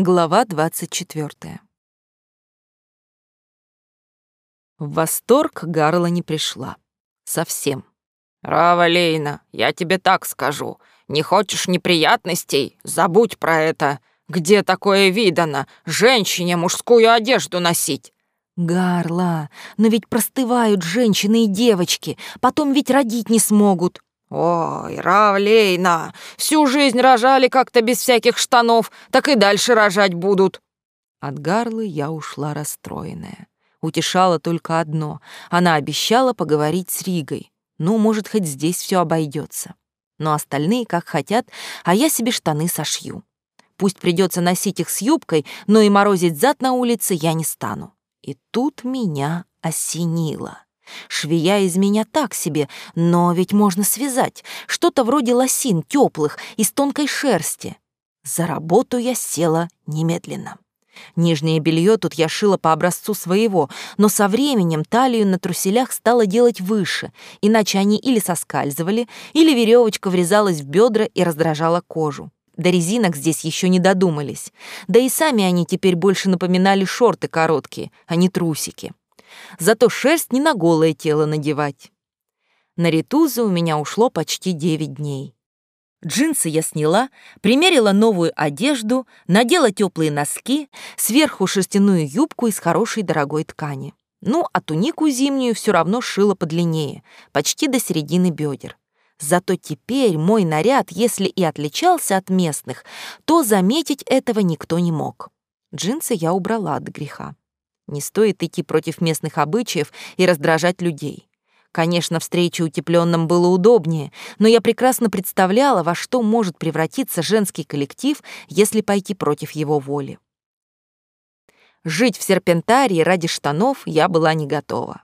Глава 24. В восторг Гарла не пришла. Совсем. «Рава Лейна, я тебе так скажу. Не хочешь неприятностей? Забудь про это. Где такое видано? Женщине мужскую одежду носить?» «Гарла, но ведь простывают женщины и девочки, потом ведь родить не смогут». «Ой, Равлейна, всю жизнь рожали как-то без всяких штанов, так и дальше рожать будут». От Гарлы я ушла расстроенная. Утешало только одно — она обещала поговорить с Ригой. Ну, может, хоть здесь все обойдется. Но остальные как хотят, а я себе штаны сошью. Пусть придется носить их с юбкой, но и морозить зад на улице я не стану. И тут меня осенило. Швея из меня так себе, но ведь можно связать. Что-то вроде лосин теплых, из тонкой шерсти. За работу я села немедленно. Нижнее белье тут я шила по образцу своего, но со временем талию на труселях стала делать выше, иначе они или соскальзывали, или веревочка врезалась в бедра и раздражала кожу. До резинок здесь еще не додумались. Да и сами они теперь больше напоминали шорты короткие, а не трусики. Зато шерсть не на голое тело надевать. На ритузы у меня ушло почти 9 дней. Джинсы я сняла, примерила новую одежду, надела теплые носки, сверху шерстяную юбку из хорошей дорогой ткани. Ну, а тунику зимнюю все равно шила подлиннее, почти до середины бедер. Зато теперь мой наряд, если и отличался от местных, то заметить этого никто не мог. Джинсы я убрала от греха. Не стоит идти против местных обычаев и раздражать людей. Конечно, встреча утепленным было удобнее, но я прекрасно представляла, во что может превратиться женский коллектив, если пойти против его воли. Жить в серпентарии ради штанов я была не готова.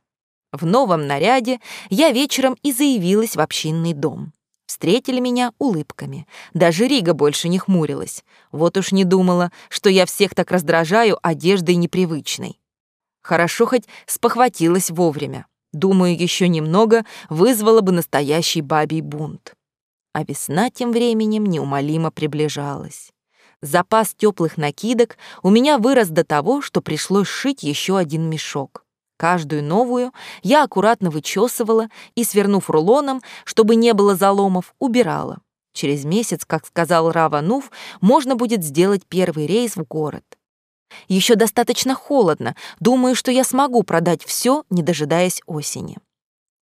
В новом наряде я вечером и заявилась в общинный дом. Встретили меня улыбками. Даже Рига больше не хмурилась. Вот уж не думала, что я всех так раздражаю одеждой непривычной. Хорошо хоть спохватилась вовремя. Думаю, еще немного вызвала бы настоящий бабий бунт. А весна тем временем неумолимо приближалась. Запас теплых накидок у меня вырос до того, что пришлось шить еще один мешок. Каждую новую я аккуратно вычесывала и, свернув рулоном, чтобы не было заломов, убирала. Через месяц, как сказал Раванув, можно будет сделать первый рейс в город. Еще достаточно холодно. Думаю, что я смогу продать все, не дожидаясь осени.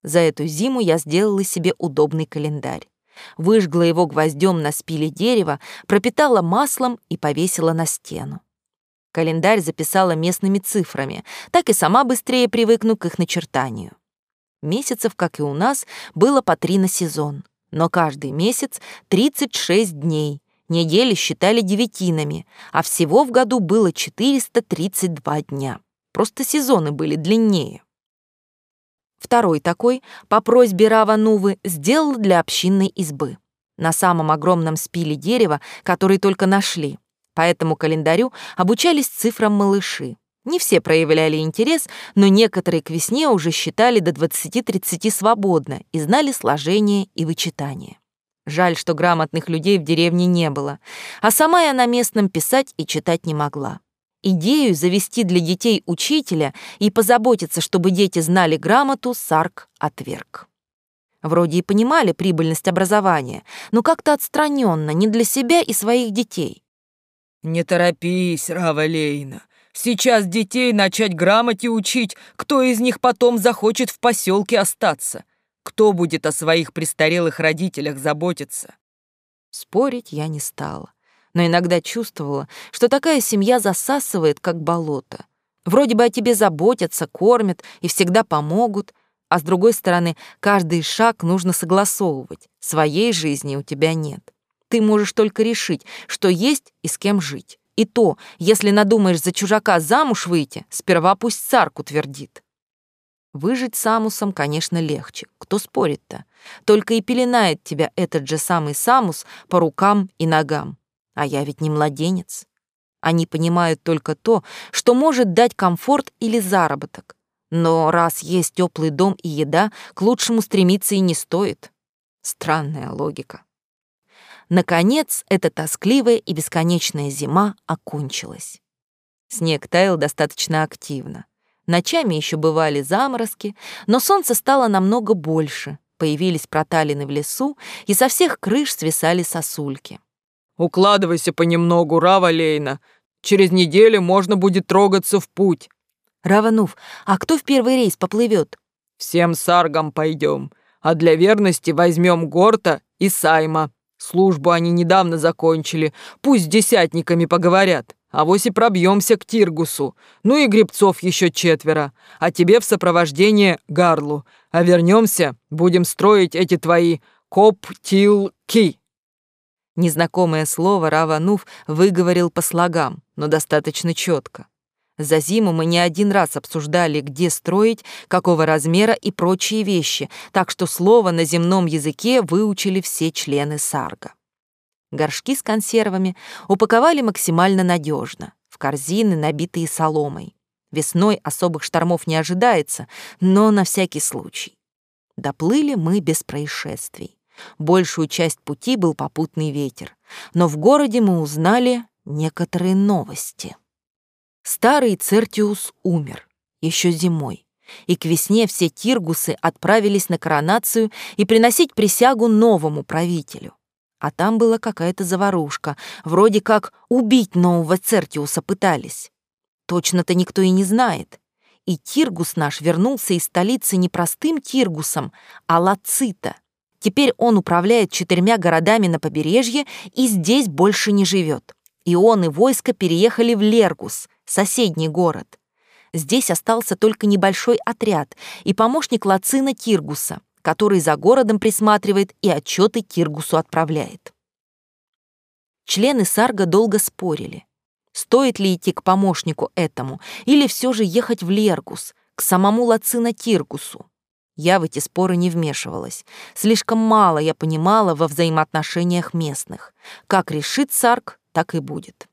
За эту зиму я сделала себе удобный календарь. Выжгла его гвоздем на спиле дерева, пропитала маслом и повесила на стену. Календарь записала местными цифрами, так и сама быстрее привыкну к их начертанию. Месяцев, как и у нас, было по три на сезон, но каждый месяц 36 дней, Недели считали девятинами, а всего в году было 432 дня. Просто сезоны были длиннее. Второй такой, по просьбе Рава Нувы, сделал для общинной избы. На самом огромном спиле дерева, который только нашли. По этому календарю обучались цифрам малыши. Не все проявляли интерес, но некоторые к весне уже считали до 20-30 свободно и знали сложение и вычитание. Жаль, что грамотных людей в деревне не было, а сама я на местном писать и читать не могла. Идею завести для детей учителя и позаботиться, чтобы дети знали грамоту, Сарк отверг. Вроде и понимали прибыльность образования, но как-то отстраненно, не для себя и своих детей. «Не торопись, Рава Лейна. Сейчас детей начать грамоте учить, кто из них потом захочет в поселке остаться. Кто будет о своих престарелых родителях заботиться? Спорить я не стала, но иногда чувствовала, что такая семья засасывает, как болото. Вроде бы о тебе заботятся, кормят и всегда помогут, а с другой стороны, каждый шаг нужно согласовывать. Своей жизни у тебя нет. Ты можешь только решить, что есть и с кем жить. И то, если надумаешь за чужака замуж выйти, сперва пусть царку твердит. Выжить самусом, конечно, легче. Кто спорит-то? Только и пеленает тебя этот же самый самус по рукам и ногам. А я ведь не младенец. Они понимают только то, что может дать комфорт или заработок. Но раз есть теплый дом и еда, к лучшему стремиться и не стоит. Странная логика. Наконец, эта тоскливая и бесконечная зима окончилась. Снег таял достаточно активно. Ночами еще бывали заморозки, но солнце стало намного больше. Появились проталины в лесу, и со всех крыш свисали сосульки. «Укладывайся понемногу, Рава Лейна. Через неделю можно будет трогаться в путь». «Раванув, а кто в первый рейс поплывет? «Всем саргам пойдем, а для верности возьмем Горта и Сайма. Службу они недавно закончили, пусть с десятниками поговорят». А вось и пробьемся к Тиргусу. Ну и гребцов еще четверо. А тебе в сопровождение Гарлу. А вернемся, будем строить эти твои коптилки. Незнакомое слово Раванув выговорил по слогам, но достаточно четко. За зиму мы не один раз обсуждали, где строить, какого размера и прочие вещи, так что слово на земном языке выучили все члены Сарга. Горшки с консервами упаковали максимально надежно, в корзины, набитые соломой. Весной особых штормов не ожидается, но на всякий случай. Доплыли мы без происшествий. Большую часть пути был попутный ветер, но в городе мы узнали некоторые новости. Старый Цертиус умер еще зимой, и к весне все тиргусы отправились на коронацию и приносить присягу новому правителю. А там была какая-то заварушка, вроде как убить нового Цертиуса пытались. Точно-то никто и не знает. И Тиргус наш вернулся из столицы не простым Тиргусом, а Лацита. Теперь он управляет четырьмя городами на побережье и здесь больше не живет. И он и войско переехали в Лергус, соседний город. Здесь остался только небольшой отряд и помощник Лацина Тиргуса который за городом присматривает и отчеты Киргусу отправляет. Члены Сарга долго спорили, стоит ли идти к помощнику этому или все же ехать в Лергус, к самому Лацина Киргусу. Я в эти споры не вмешивалась. Слишком мало я понимала во взаимоотношениях местных. Как решит Сарг, так и будет.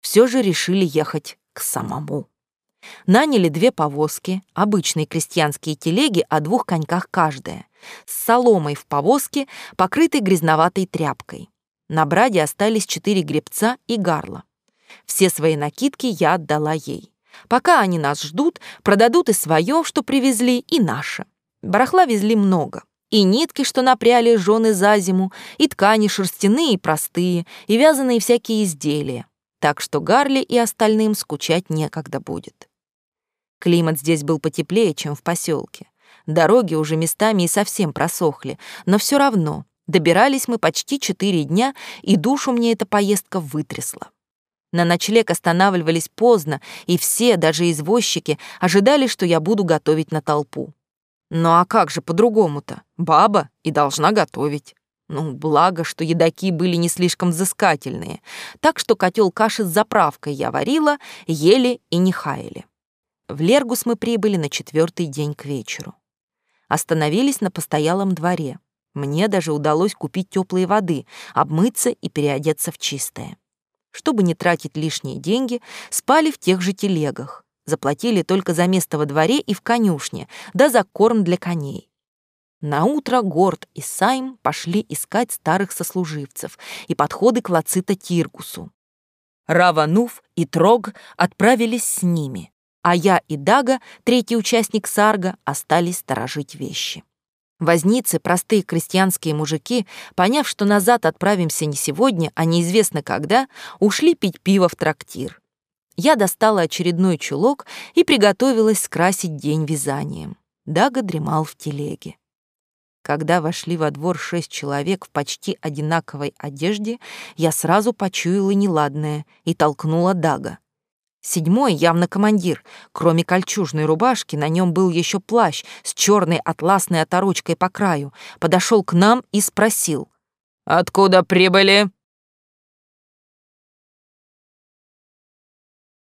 Все же решили ехать к самому. Наняли две повозки, обычные крестьянские телеги о двух коньках каждая, с соломой в повозке, покрытой грязноватой тряпкой. На браде остались четыре гребца и гарла. Все свои накидки я отдала ей. Пока они нас ждут, продадут и свое, что привезли, и наше. Барахла везли много. И нитки, что напряли жены за зиму, и ткани шерстяные и простые, и вязаные всякие изделия. Так что Гарли и остальным скучать некогда будет. Климат здесь был потеплее, чем в поселке. Дороги уже местами и совсем просохли, но все равно добирались мы почти четыре дня, и душу мне эта поездка вытрясла. На ночлег останавливались поздно, и все, даже извозчики, ожидали, что я буду готовить на толпу. Ну а как же по-другому-то? Баба и должна готовить. Ну, благо, что едоки были не слишком взыскательные, так что котел каши с заправкой я варила, ели и не хаяли. В Лергус мы прибыли на четвертый день к вечеру. Остановились на постоялом дворе. Мне даже удалось купить теплой воды, обмыться и переодеться в чистое. Чтобы не тратить лишние деньги, спали в тех же телегах. Заплатили только за место во дворе и в конюшне, да за корм для коней. На утро Горд и Сайм пошли искать старых сослуживцев и подходы к Лацита Тиргусу. Раванув и Трог отправились с ними а я и Дага, третий участник Сарга, остались сторожить вещи. Возницы, простые крестьянские мужики, поняв, что назад отправимся не сегодня, а неизвестно когда, ушли пить пиво в трактир. Я достала очередной чулок и приготовилась скрасить день вязанием. Дага дремал в телеге. Когда вошли во двор шесть человек в почти одинаковой одежде, я сразу почуяла неладное и толкнула Дага. Седьмой явно командир. Кроме кольчужной рубашки, на нем был еще плащ с черной атласной оторочкой по краю. Подошел к нам и спросил. «Откуда прибыли?»